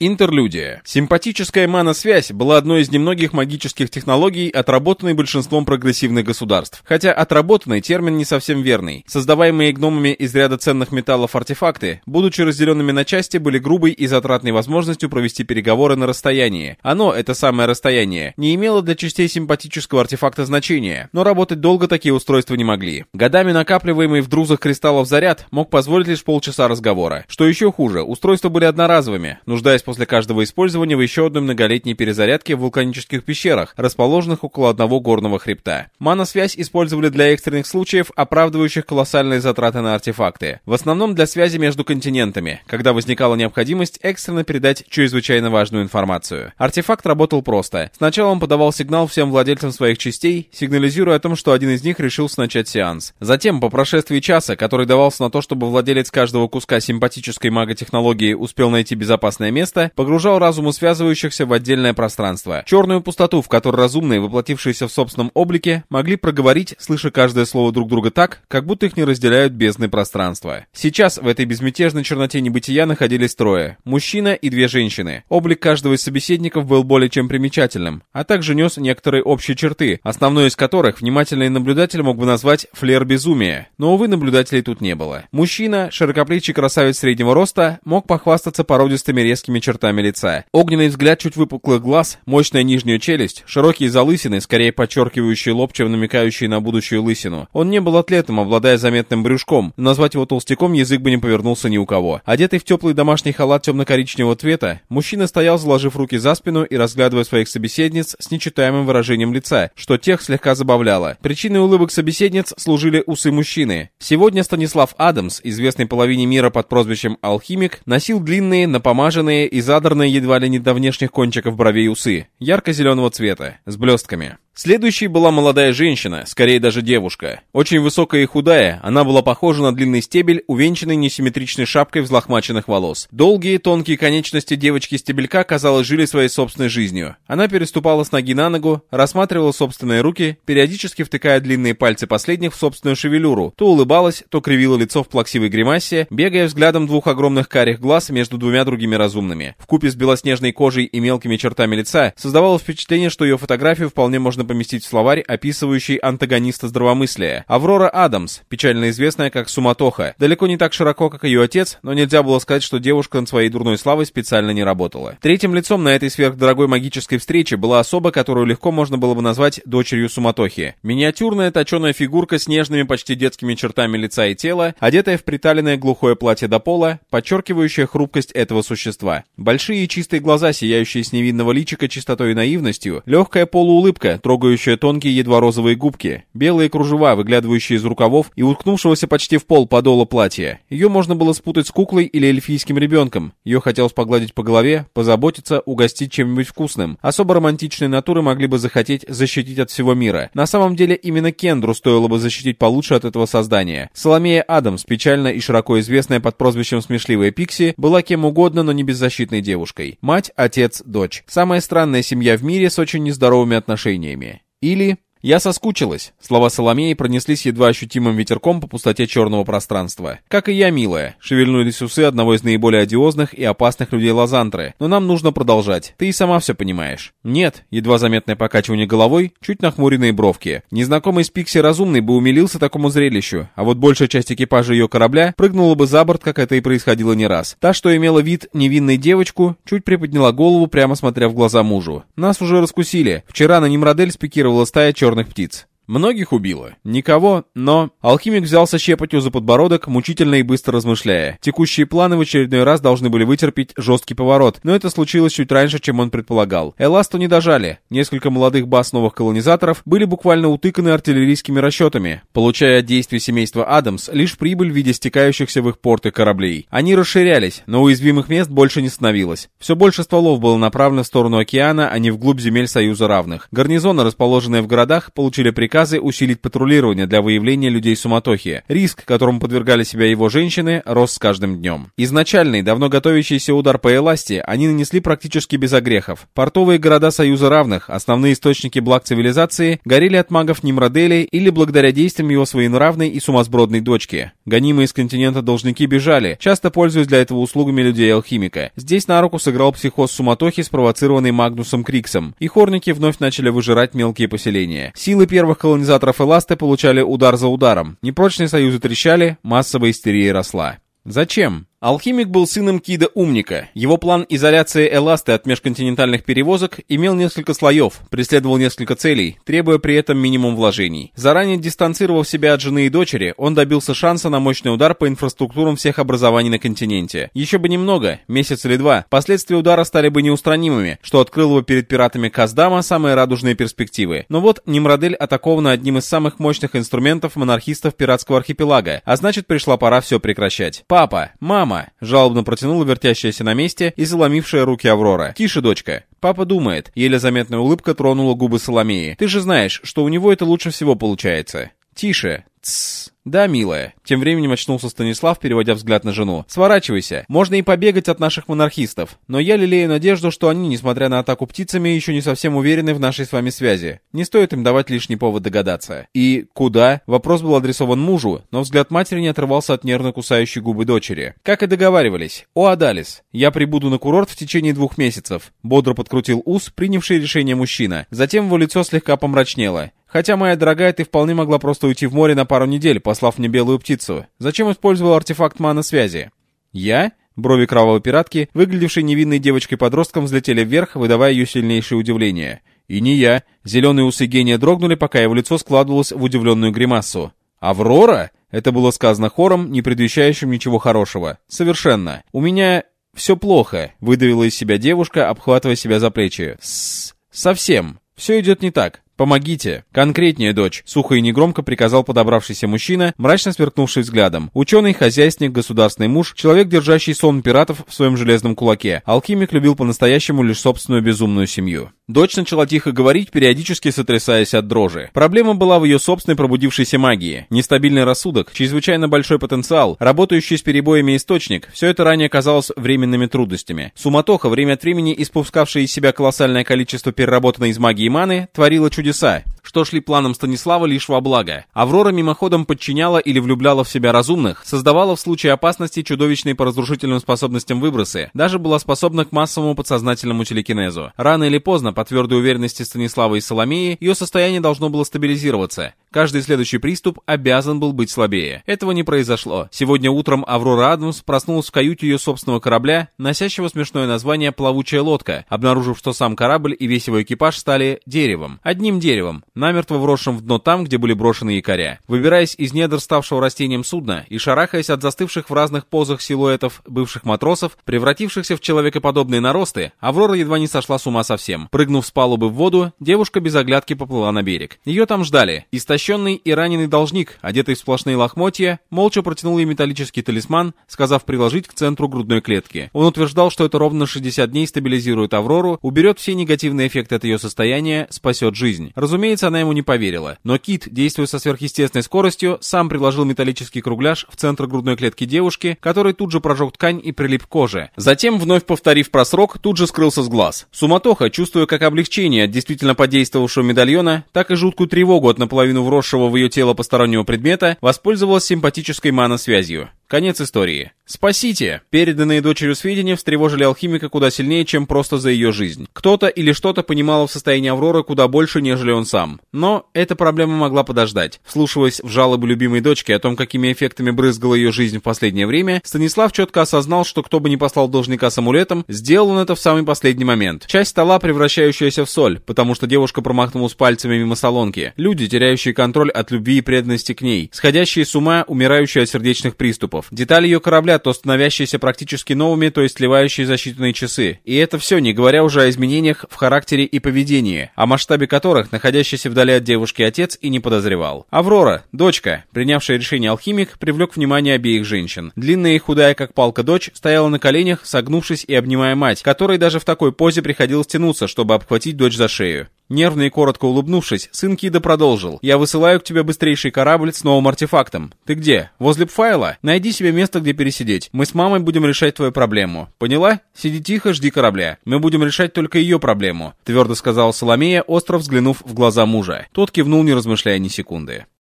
Интерлюдия. Симпатическая маносвязь была одной из немногих магических технологий, отработанной большинством прогрессивных государств. Хотя отработанный термин не совсем верный. Создаваемые гномами из ряда ценных металлов артефакты, будучи разделенными на части, были грубой и затратной возможностью провести переговоры на расстоянии. Оно, это самое расстояние, не имело для частей симпатического артефакта значения, но работать долго такие устройства не могли. Годами накапливаемый в друзах кристаллов заряд мог позволить лишь полчаса разговора. Что еще хуже, устройства были одноразовыми, нуждаясь после каждого использования в еще одной многолетней перезарядке в вулканических пещерах, расположенных около одного горного хребта. Маносвязь использовали для экстренных случаев, оправдывающих колоссальные затраты на артефакты. В основном для связи между континентами, когда возникала необходимость экстренно передать чрезвычайно важную информацию. Артефакт работал просто. Сначала он подавал сигнал всем владельцам своих частей, сигнализируя о том, что один из них решил начать сеанс. Затем, по прошествии часа, который давался на то, чтобы владелец каждого куска симпатической маготехнологии успел найти безопасное место, место погружал разумы связывающихся в отдельное пространство. Черную пустоту, в которой разумные, воплотившиеся в собственном облике, могли проговорить, слыша каждое слово друг друга так, как будто их не разделяют бездны пространства. Сейчас в этой безмятежной черноте небытия находились трое. Мужчина и две женщины. Облик каждого из собеседников был более чем примечательным, а также нес некоторые общие черты, основной из которых внимательный наблюдатель мог бы назвать флер безумия. Но, увы, наблюдателей тут не было. Мужчина, широкоплечий красавец среднего роста, мог похвастаться породистыми резкими чертами лица. Огненный взгляд чуть выпуклых глаз, мощная нижняя челюсть, широкие залысины, скорее подчеркивающие лоб, чем намекающие на будущую лысину. Он не был атлетом, обладая заметным брюшком, назвать его толстяком язык бы не повернулся ни у кого. Одетый в теплый домашний халат темно-коричневого цвета, мужчина стоял, заложив руки за спину и разглядывая своих собеседниц с нечитаемым выражением лица, что тех слегка забавляло. Причиной улыбок собеседниц служили усы мужчины. Сегодня Станислав Адамс, известный половине мира под прозвищем «Алхимик», носил длинные, напомаженные и задранные едва ли не до внешних кончиков бровей усы, ярко-зеленого цвета, с блестками. Следующей была молодая женщина, скорее даже девушка. Очень высокая и худая, она была похожа на длинный стебель, увенчанный несимметричной шапкой взлохмаченных волос. Долгие, тонкие конечности девочки-стебелька, казалось, жили своей собственной жизнью. Она переступала с ноги на ногу, рассматривала собственные руки, периодически втыкая длинные пальцы последних в собственную шевелюру, то улыбалась, то кривила лицо в плаксивой гримасе, бегая взглядом двух огромных карих глаз между двумя другими разумными. Вкупе с белоснежной кожей и мелкими чертами лица создавало впечатление, что ее фотографию вполне можно можно поместить в словарь, описывающий антагониста здравомыслия. Аврора Адамс, печально известная как Суматоха, далеко не так широко, как ее отец, но нельзя было сказать, что девушка над своей дурной славой специально не работала. Третьим лицом на этой сверхдорогой магической встрече была особа, которую легко можно было бы назвать дочерью Суматохи. Миниатюрная точеная фигурка с нежными почти детскими чертами лица и тела, одетая в приталенное глухое платье до пола, подчеркивающая хрупкость этого существа. Большие и чистые глаза, сияющие с невинного личика чистотой и наивностью, легкая полуулыбка, трогающая тонкие едва розовые губки, белые кружева, выглядывающие из рукавов и уткнувшегося почти в пол подола платья. Ее можно было спутать с куклой или эльфийским ребенком. Ее хотелось погладить по голове, позаботиться, угостить чем-нибудь вкусным. Особо романтичные натуры могли бы захотеть защитить от всего мира. На самом деле именно Кендру стоило бы защитить получше от этого создания. Соломея Адамс, печально и широко известная под прозвищем «Смешливая Пикси», была кем угодно, но не беззащитной девушкой. Мать, отец, дочь. Самая странная семья в мире с очень нездоровыми отношениями. Или «Я соскучилась». Слова Соломеи пронеслись едва ощутимым ветерком по пустоте черного пространства. «Как и я, милая», — шевельнулись усы одного из наиболее одиозных и опасных людей Лазантры. «Но нам нужно продолжать. Ты и сама все понимаешь». «Нет», — едва заметное покачивание головой, чуть нахмуренные бровки. Незнакомый с Пикси разумный бы умилился такому зрелищу, а вот большая часть экипажа ее корабля прыгнула бы за борт, как это и происходило не раз. Та, что имела вид невинной девочку, чуть приподняла голову, прямо смотря в глаза мужу. «Нас уже раскусили. Вчера на Нимродель спикировала стая черных черных птиц. Многих убило. Никого, но... Алхимик взялся щепать за подбородок, мучительно и быстро размышляя. Текущие планы в очередной раз должны были вытерпеть жесткий поворот, но это случилось чуть раньше, чем он предполагал. Эласту не дожали. Несколько молодых баз новых колонизаторов были буквально утыканы артиллерийскими расчетами, получая от действий семейства Адамс лишь прибыль в виде стекающихся в их порты кораблей. Они расширялись, но уязвимых мест больше не становилось. Все больше стволов было направлено в сторону океана, а не вглубь земель Союза равных. Гарнизоны, расположенные в городах, получили приказ приказы усилить патрулирование для выявления людей суматохи. Риск, которому подвергали себя его женщины, рос с каждым днем. Изначальный, давно готовящийся удар по Эласте они нанесли практически без огрехов. Портовые города Союза Равных, основные источники благ цивилизации, горели от магов Нимродели или благодаря действиям его своенравной и сумасбродной дочки. Гонимые из континента должники бежали, часто пользуясь для этого услугами людей-алхимика. Здесь на руку сыграл психоз суматохи, спровоцированный Магнусом Криксом, и хорники вновь начали выжирать мелкие поселения. Силы первых колонизаторов Эласты получали удар за ударом. Непрочные союзы трещали, массовая истерия росла. Зачем? Алхимик был сыном Кида Умника. Его план изоляции Эласты от межконтинентальных перевозок имел несколько слоев, преследовал несколько целей, требуя при этом минимум вложений. Заранее дистанцировав себя от жены и дочери, он добился шанса на мощный удар по инфраструктурам всех образований на континенте. Еще бы немного, месяц или два, последствия удара стали бы неустранимыми, что открыло бы перед пиратами Каздама самые радужные перспективы. Но вот Нимродель атакована одним из самых мощных инструментов монархистов пиратского архипелага, а значит пришла пора все прекращать. Папа, мама, «Мама!» — жалобно протянула вертящаяся на месте и заломившая руки Аврора. «Тише, дочка!» Папа думает. Еле заметная улыбка тронула губы Соломеи. «Ты же знаешь, что у него это лучше всего получается». «Тише!» «Тссс!» «Да, милая». Тем временем очнулся Станислав, переводя взгляд на жену. «Сворачивайся. Можно и побегать от наших монархистов. Но я лелею надежду, что они, несмотря на атаку птицами, еще не совсем уверены в нашей с вами связи. Не стоит им давать лишний повод догадаться». «И куда?» Вопрос был адресован мужу, но взгляд матери не отрывался от нервно кусающей губы дочери. «Как и договаривались. О, Адалис, я прибуду на курорт в течение двух месяцев». Бодро подкрутил ус, принявший решение мужчина. Затем его лицо слегка помрачнело. Хотя, моя дорогая, ты вполне могла просто уйти в море на пару недель, послав мне белую птицу. Зачем использовал артефакт мана-связи? Я? Брови кровавой пиратки, выглядевшей невинной девочкой-подростком, взлетели вверх, выдавая ее сильнейшее удивление. И не я. Зеленые усы гения дрогнули, пока его лицо складывалось в удивленную гримасу. «Аврора?» Это было сказано хором, не предвещающим ничего хорошего. «Совершенно. У меня все плохо», — выдавила из себя девушка, обхватывая себя за плечи. «С... совсем. Все идет не так. «Помогите!» «Конкретнее, дочь!» — сухо и негромко приказал подобравшийся мужчина, мрачно сверкнувший взглядом. Ученый, хозяйственник, государственный муж, человек, держащий сон пиратов в своем железном кулаке. Алхимик любил по-настоящему лишь собственную безумную семью. Дочь начала тихо говорить, периодически сотрясаясь от дрожи. Проблема была в ее собственной пробудившейся магии. Нестабильный рассудок, чрезвычайно большой потенциал, работающий с перебоями источник — все это ранее казалось временными трудностями. Суматоха, время от времени испускавшая из себя колоссальное количество переработанной из магии маны, творила чудеса чудеса, что шли планом Станислава лишь во благо. Аврора мимоходом подчиняла или влюбляла в себя разумных, создавала в случае опасности чудовищные по разрушительным способностям выбросы, даже была способна к массовому подсознательному телекинезу. Рано или поздно, по твердой уверенности Станислава и Соломеи, ее состояние должно было стабилизироваться. Каждый следующий приступ обязан был быть слабее. Этого не произошло. Сегодня утром Аврора Адамс проснулась в каюте ее собственного корабля, носящего смешное название «Плавучая лодка», обнаружив, что сам корабль и весь его экипаж стали деревом. Одним деревом, намертво вросшим в дно там, где были брошены якоря. Выбираясь из недр ставшего растением судна и шарахаясь от застывших в разных позах силуэтов бывших матросов, превратившихся в человекоподобные наросты, Аврора едва не сошла с ума совсем. Прыгнув с палубы в воду, девушка без оглядки поплыла на берег. Ее там ждали. Истощенные Истощенный и раненый должник, одетый в сплошные лохмотья, молча протянул ей металлический талисман, сказав приложить к центру грудной клетки. Он утверждал, что это ровно 60 дней стабилизирует Аврору, уберет все негативные эффекты от ее состояния, спасет жизнь. Разумеется, она ему не поверила. Но Кит, действуя со сверхъестественной скоростью, сам приложил металлический кругляш в центр грудной клетки девушки, который тут же прожег ткань и прилип к коже. Затем, вновь повторив просрок, тут же скрылся с глаз. Суматоха, чувствуя как облегчение от действительно подействовавшего медальона, так и жуткую тревогу от наполовину в вросшего в ее тело постороннего предмета, воспользовалась симпатической маносвязью. Конец истории. «Спасите!» Переданные дочерью сведения встревожили алхимика куда сильнее, чем просто за ее жизнь. Кто-то или что-то понимало в состоянии Авроры куда больше, нежели он сам. Но эта проблема могла подождать. Вслушиваясь в жалобы любимой дочки о том, какими эффектами брызгала ее жизнь в последнее время, Станислав четко осознал, что кто бы ни послал должника с амулетом, сделал он это в самый последний момент. Часть стола, превращающаяся в соль, потому что девушка промахнулась пальцами мимо солонки. Люди, теряющие контроль от любви и преданности к ней. Сходящие с ума, умирающие от сердечных приступов. Детали ее корабля то становящиеся практически новыми, то есть сливающие за считанные часы. И это все, не говоря уже о изменениях в характере и поведении, о масштабе которых находящийся вдали от девушки отец и не подозревал. Аврора, дочка, принявшая решение алхимик, привлек внимание обеих женщин. Длинная и худая, как палка дочь, стояла на коленях, согнувшись и обнимая мать, которой даже в такой позе приходилось тянуться, чтобы обхватить дочь за шею. Нервно и коротко улыбнувшись, сын Кида продолжил. «Я высылаю к тебе быстрейший корабль с новым артефактом. Ты где? Возле Пфайла? Найди себе место, где пересидеть. Мы с мамой будем решать твою проблему. Поняла? Сиди тихо, жди корабля. Мы будем решать только ее проблему», — твердо сказала Соломея, остро взглянув в глаза мужа. Тот кивнул, не размышляя ни секунды.